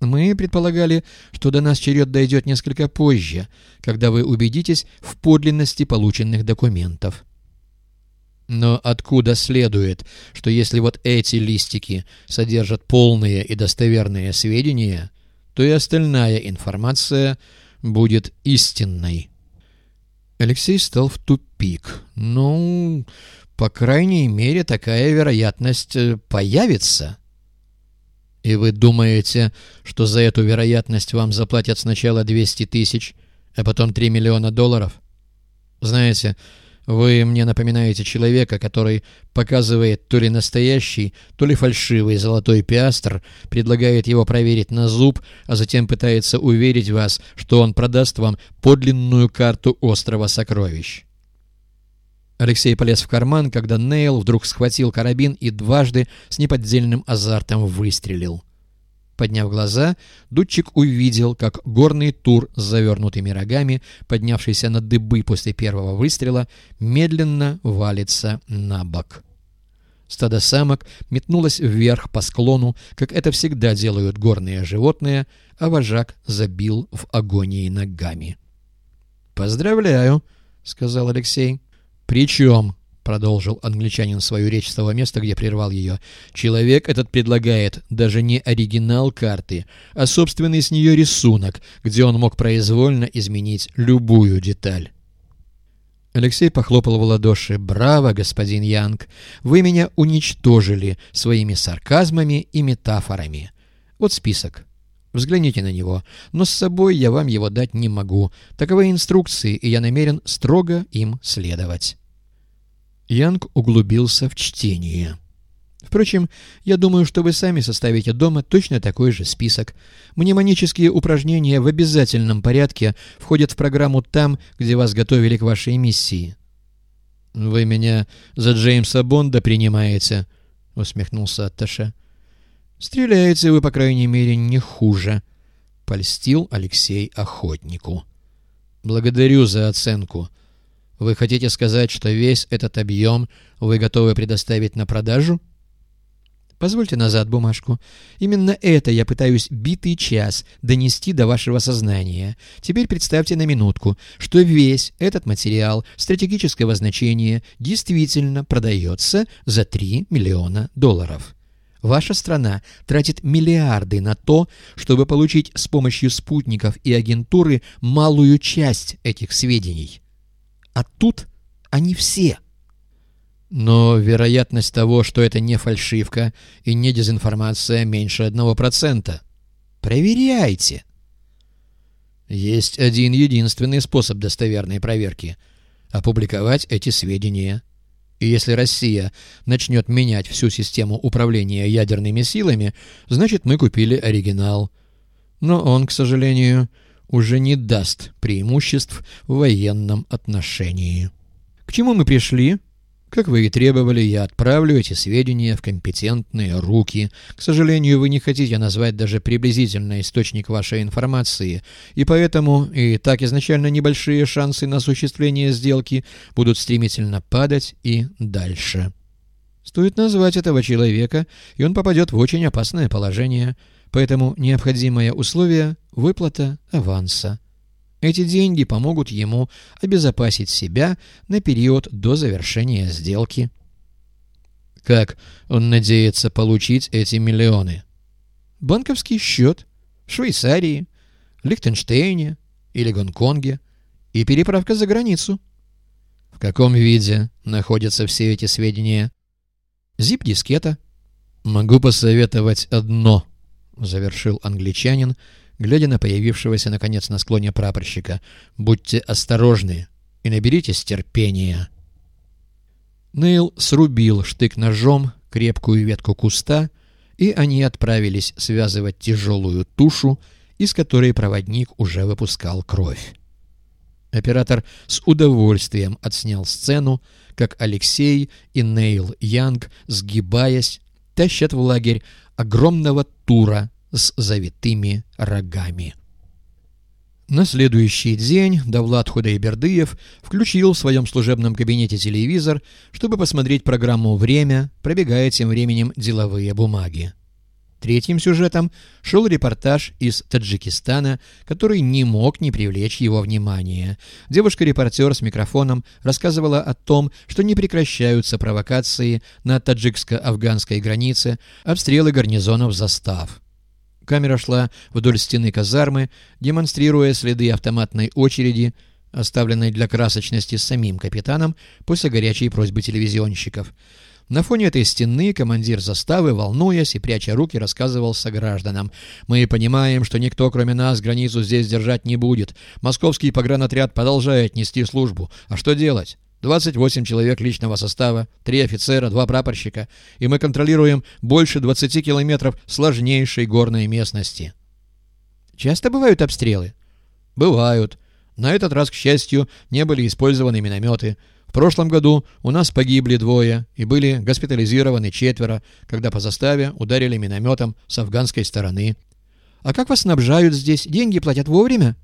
Мы предполагали, что до нас черед дойдет несколько позже, когда вы убедитесь в подлинности полученных документов. Но откуда следует, что если вот эти листики содержат полные и достоверные сведения, то и остальная информация будет истинной? Алексей стал в тупик. Ну, по крайней мере, такая вероятность э, появится. И вы думаете, что за эту вероятность вам заплатят сначала 200 тысяч, а потом 3 миллиона долларов? Знаете, вы мне напоминаете человека, который показывает то ли настоящий, то ли фальшивый золотой пиастр, предлагает его проверить на зуб, а затем пытается уверить вас, что он продаст вам подлинную карту острова сокровищ. Алексей полез в карман, когда Нейл вдруг схватил карабин и дважды с неподдельным азартом выстрелил. Подняв глаза, дудчик увидел, как горный тур с завернутыми рогами, поднявшийся на дыбы после первого выстрела, медленно валится на бок. Стадо самок метнулось вверх по склону, как это всегда делают горные животные, а вожак забил в агонии ногами. «Поздравляю», — сказал Алексей. «Причем», — продолжил англичанин свою речь с того места, где прервал ее, «человек этот предлагает даже не оригинал карты, а собственный с нее рисунок, где он мог произвольно изменить любую деталь». Алексей похлопал в ладоши. «Браво, господин Янг! Вы меня уничтожили своими сарказмами и метафорами. Вот список. Взгляните на него. Но с собой я вам его дать не могу. Таковы инструкции, и я намерен строго им следовать». Янг углубился в чтение. Впрочем, я думаю, что вы сами составите дома точно такой же список. Мнемонические упражнения в обязательном порядке входят в программу там, где вас готовили к вашей миссии. «Вы меня за Джеймса Бонда принимаете?» — усмехнулся Атташе. «Стреляете вы, по крайней мере, не хуже», — польстил Алексей охотнику. «Благодарю за оценку. Вы хотите сказать, что весь этот объем вы готовы предоставить на продажу? Позвольте назад бумажку. Именно это я пытаюсь битый час донести до вашего сознания. Теперь представьте на минутку, что весь этот материал стратегического значения действительно продается за 3 миллиона долларов. Ваша страна тратит миллиарды на то, чтобы получить с помощью спутников и агентуры малую часть этих сведений. А тут они все. Но вероятность того, что это не фальшивка и не дезинформация, меньше одного процента. Проверяйте. Есть один единственный способ достоверной проверки — опубликовать эти сведения. И если Россия начнет менять всю систему управления ядерными силами, значит, мы купили оригинал. Но он, к сожалению, уже не даст преимуществ в военном отношении. К чему мы пришли? Как вы и требовали, я отправлю эти сведения в компетентные руки. К сожалению, вы не хотите назвать даже приблизительный источник вашей информации, и поэтому и так изначально небольшие шансы на осуществление сделки будут стремительно падать и дальше. Стоит назвать этого человека, и он попадет в очень опасное положение – Поэтому необходимое условие – выплата аванса. Эти деньги помогут ему обезопасить себя на период до завершения сделки. Как он надеется получить эти миллионы? Банковский счет в Швейцарии, Лихтенштейне или Гонконге и переправка за границу. В каком виде находятся все эти сведения? Зип-дискета. Могу посоветовать одно –— завершил англичанин, глядя на появившегося, наконец, на склоне прапорщика. «Будьте осторожны и наберитесь терпения». Нейл срубил штык-ножом крепкую ветку куста, и они отправились связывать тяжелую тушу, из которой проводник уже выпускал кровь. Оператор с удовольствием отснял сцену, как Алексей и Нейл Янг, сгибаясь, тащат в лагерь огромного тура с завитыми рогами. На следующий день Давлад Худайбердыев включил в своем служебном кабинете телевизор, чтобы посмотреть программу «Время», пробегая тем временем деловые бумаги. Третьим сюжетом шел репортаж из Таджикистана, который не мог не привлечь его внимания. Девушка-репортер с микрофоном рассказывала о том, что не прекращаются провокации на таджикско-афганской границе, обстрелы гарнизонов застав. Камера шла вдоль стены казармы, демонстрируя следы автоматной очереди, оставленной для красочности самим капитаном после горячей просьбы телевизионщиков. На фоне этой стены командир заставы, волнуясь и пряча руки, рассказывал согражданам. «Мы понимаем, что никто, кроме нас, границу здесь держать не будет. Московский погранотряд продолжает нести службу. А что делать?» 28 человек личного состава, 3 офицера, 2 прапорщика, и мы контролируем больше 20 километров сложнейшей горной местности. Часто бывают обстрелы? Бывают. На этот раз, к счастью, не были использованы минометы. В прошлом году у нас погибли двое и были госпитализированы четверо, когда по заставе ударили минометом с афганской стороны. А как вас снабжают здесь? Деньги платят вовремя?